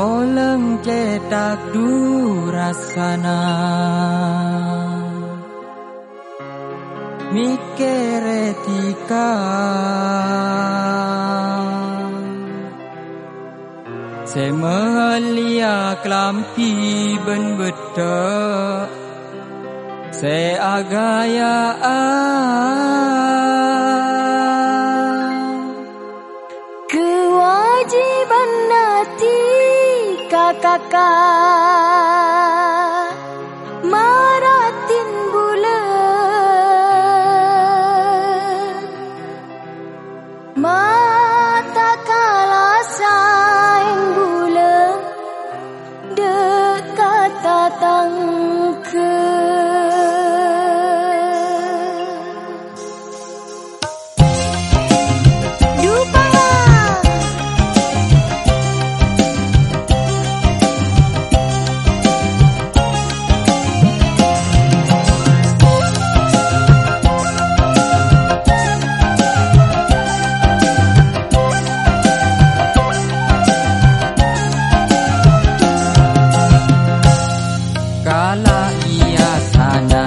Aoleng cetak durasana Mikeretika Semelia klampi ben betek Se agaya biasanya